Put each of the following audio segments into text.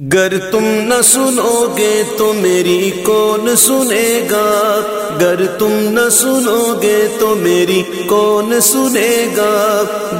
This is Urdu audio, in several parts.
گر تم نہ سنو گے تو میری کون سنے گا گر تم نہ سنو گے تو میری کون سنے گا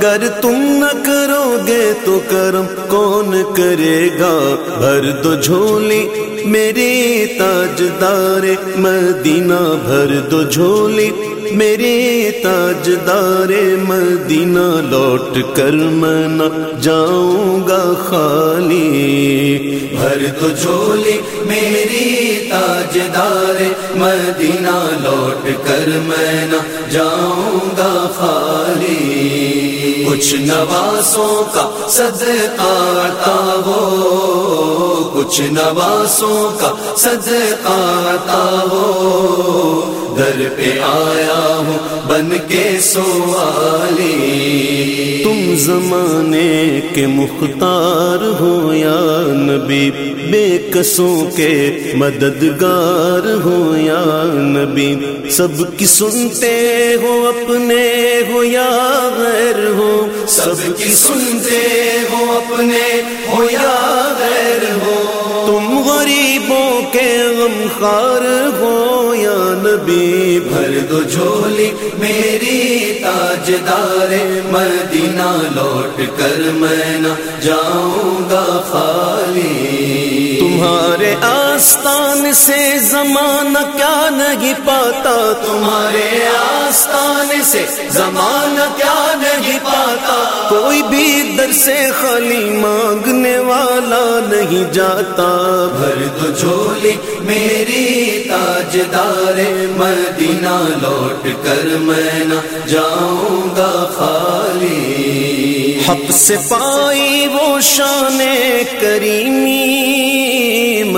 گر تم نہ کرو گے تو کرم کون کرے گا بھر دو جھولی میری تاجدار مدینہ بھر دو جھولی میری تاجدار مدینہ لوٹ کر منا جاؤں گا خالی۔ بھر تو جھولی میری تاجدار مدینہ لوٹ کر میں نہ جاؤں گا خالی۔ کچھ نواسوں کا صدقہ عطا ہو، کچھ نواسوں کا صدقہ عطا ہو۔ در پہ آیا ہوں بن کے سوالی۔ تم زمانے کے مختار ہو یا نبی؟ بے کسوں کے مددگار ہو یا نبی؟ سب کی سنتے ہو، اپنے ہو یا سب کی سنتے ہو اپنے، ہو یا غیر ہو۔ تم غریبوں کے غم خار ہو یا نبی، بھر دو جھولی میری تاجدار، مدینہ لوٹ کر میں نہ جاؤں گا خالی۔ تمہارے آ آستان سے زمانہ کیا نہیں پاتا؟ تمہارے آستان سے زمانہ کیا نہیں پاتا؟ کوئی بھی در سے خالی مانگنے والا نہیں جاتا۔ بھر دو جھولی میری تاجدار مدینہ لوٹ کر میں نہ جاؤں گا خالی۔ حق سے پائی وہ شان کریمی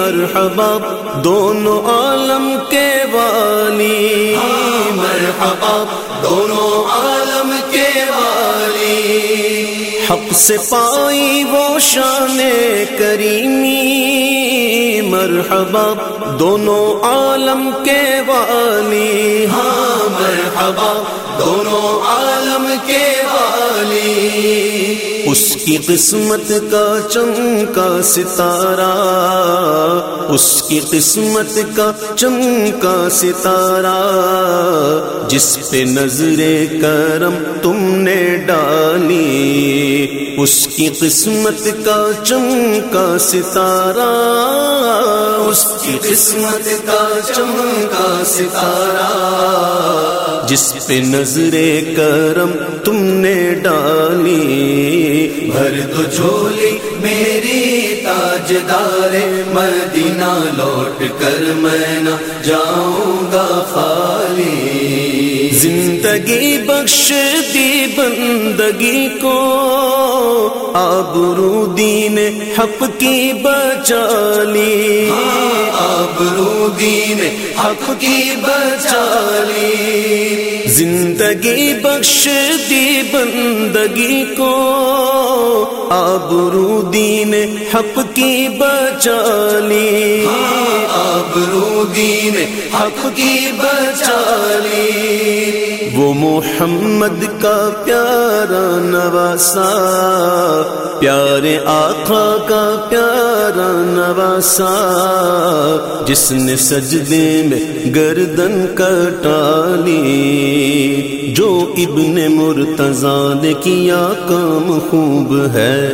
مرحبا دونوں عالم کے والی۔ مرحبا دونوں عالم کے والی۔ حق سے پائی وہ شان کریمی۔ مرحبا دونوں عالم کے والی۔ ہاں مرحبا، دونوں عالم کے والی۔ اس کی قسمت کا چمکا ستارہ، اس کی قسمت کا چمکا ستارہ، جس پہ نظر کرم تم نے ڈالی۔ اس کی قسمت کا چمکا ستارہ، اس کی قسمت کا چمکا ستارہ۔ جس پہ نظر کرم تم نے ڈالی، بھر دو جھولی میری تاجدار مدینہ لوٹ کر میں نہ جاؤں گا خالی۔ زندگی بخش دی بندگی کو۔ آبرو دین حق کی بچالی آبرو دین حق کی بچالی زندگی بخش دی بندگی کو۔ آبرو دین حق کی بچالی۔ آبرو دین حق کی بچالی۔ وہ محمد کا پیارا نواسا۔ پیارے آقا کا پیارا نواسا۔ جس نے سجدے میں گردن کٹالی۔ جو ابن مرتضی نے کیا کام خوب ہے۔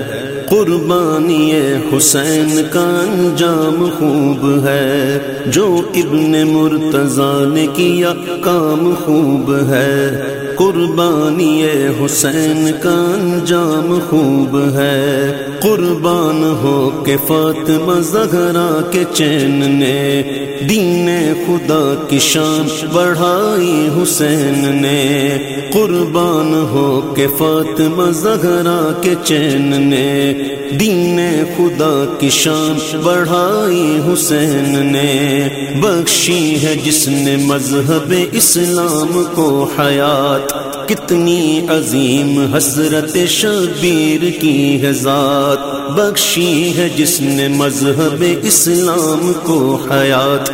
قربانی حسین کا انجام خوب ہے۔ جو ابن مرتضی نے کیا کام خوب ہے۔ قربانی حسین کا انجام خوب ہے۔ قربان ہو کے فاطمہ زہرا کے چین نے، دین خدا کی شان بڑھائی حسین نے۔ قربان ہو کے فاطمہ زہرا کے چین نے، دین خدا کی شان بڑھائی حسین نے۔ بخشی ہے جس نے مذہب اسلام کو حیات، کتنی عظیم حسرت شبیر کی ہے ذات۔ بخشی ہے جس نے مذہب اسلام کو حیات۔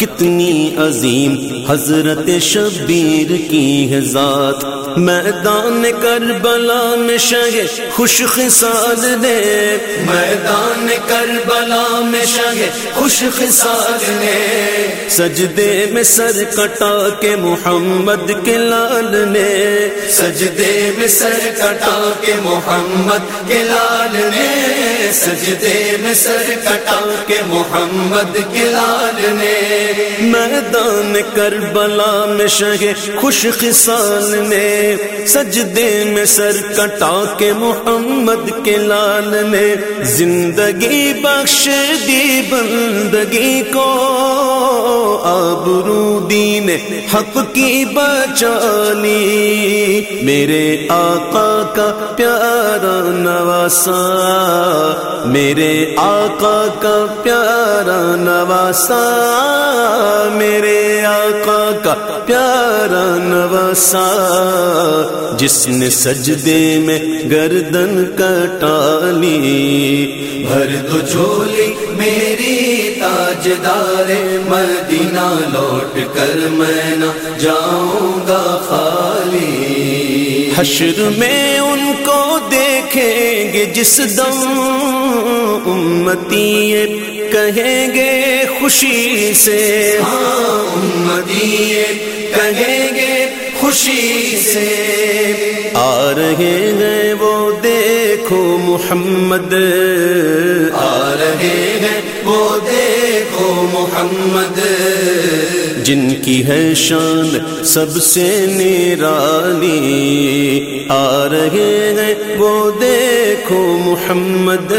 کتنی عظیم حضرت شبیر کی ہے ذات۔ میدان کربلا میں شہ خوش خصال دے میدان کربلا میں شہ خوش خسال نے۔ سجدے میں سر کٹا کے محمد کے لال نے۔ سجدے میں سر کٹا کے محمد کے لال نے۔ سجدے میں سر کٹا کے محمد کے لال نے۔ میدان کربلا میں شہ خوش خسال نے۔ سجدے میں سر کٹا کے محمد کے لال نے۔ زندگی بخش دی بندگی کو آبرو دین حق کی بچالی میرے آقا کا پیارا نواسا، میرے آقا کا پیارا نواسا، میرے آقا کا پیارا نواسا۔ جس نے سجدے میں گردن کٹالی بھر دو جھولی میری تاجدار مدینہ لوٹ کر میں نہ جاؤں گا خالی۔ حشر میں ان کو دیکھیں گے جس دم امتی کہیں گے خوشی سے۔ ہاں امتی کہیں گے خوشی سے۔ آ رہے ہیں وہ، دیکھو محمد۔ رہے ہیں، وہ دیکھو محمد۔ جن کی ہے شان سب سے نرالی آ رہے ہیں، وہ دیکھو محمد۔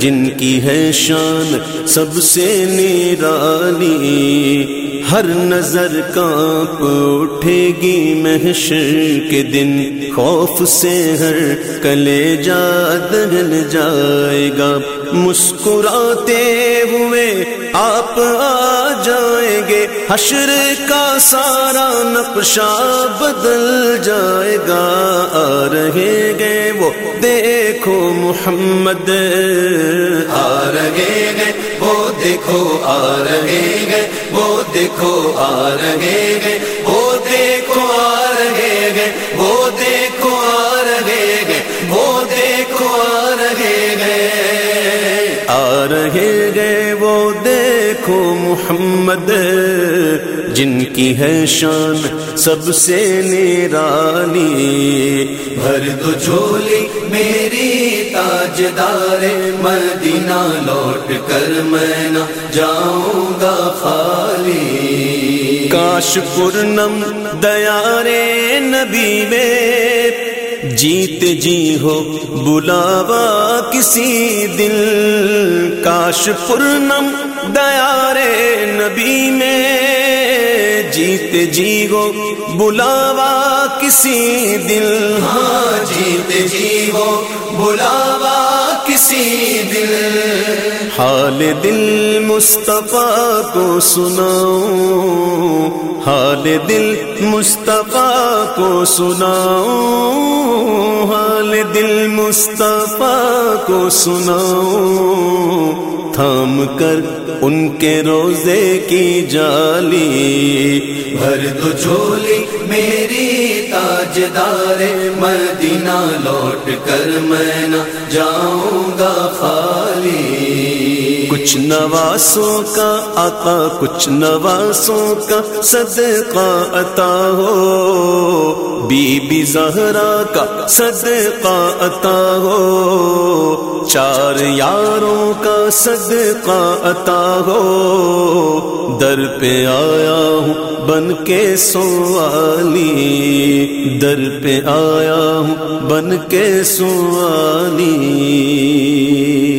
جن کی ہے شان سب سے نرالی ہر نظر کانپ اٹھے گی محشر کے دن خوف سے ہر کلے جا دہل جائے گا، مسکراتے ہوئے آپ آ جائیں گے۔ حشر کا سارا نقشہ بدل جائے گا۔ آ رہے گے وہ۔ دیکھو محمد۔ آ رہے ہیں وہ۔ دیکھو آ رہے ہیں وہ۔ دیکھو آ رہے ہیں وہ۔ دیکھو آ رہے ہیں وہ۔ دیکھو آ رہے ہیں وہ۔ دیکھو آ رہے ہیں آ رہے گئے وہ دیکھو محمد جن کی ہے شان سب سے نرالی بھر دو جھولی میری تاجدار مدینہ لوٹ کر میں نہ جاؤں گا خالی۔ کاش پورنم دیارے نبی میں جیت جی ہو بلاوا کسی دل۔ کاش پورنم دیار نبی میں جیت جی ہو بلاوا کسی دل۔ ہاں جیت جی ہو بلاوا کسی دل۔ حال دل مصطفیٰ کو سناؤں، حال دل مصطفیٰ کو سناؤں، حال دل مصطفیٰ کو سناؤں۔ تھام کر ان کے روزے کی جالی، بھر دو جھولی میری تاجدار، مدینہ لوٹ کر میں نہ جاؤں گا خالی۔ کچھ نواسوں کا آقا، کچھ نواسوں کا صدقہ عطا ہو۔ بی بی زہرا کا صدقہ عطا ہو۔ چار یاروں کا صدقہ عطا ہو۔ در پہ آیا ہوں بن کے سوالی۔ در پہ آیا ہوں بن کے سوالی۔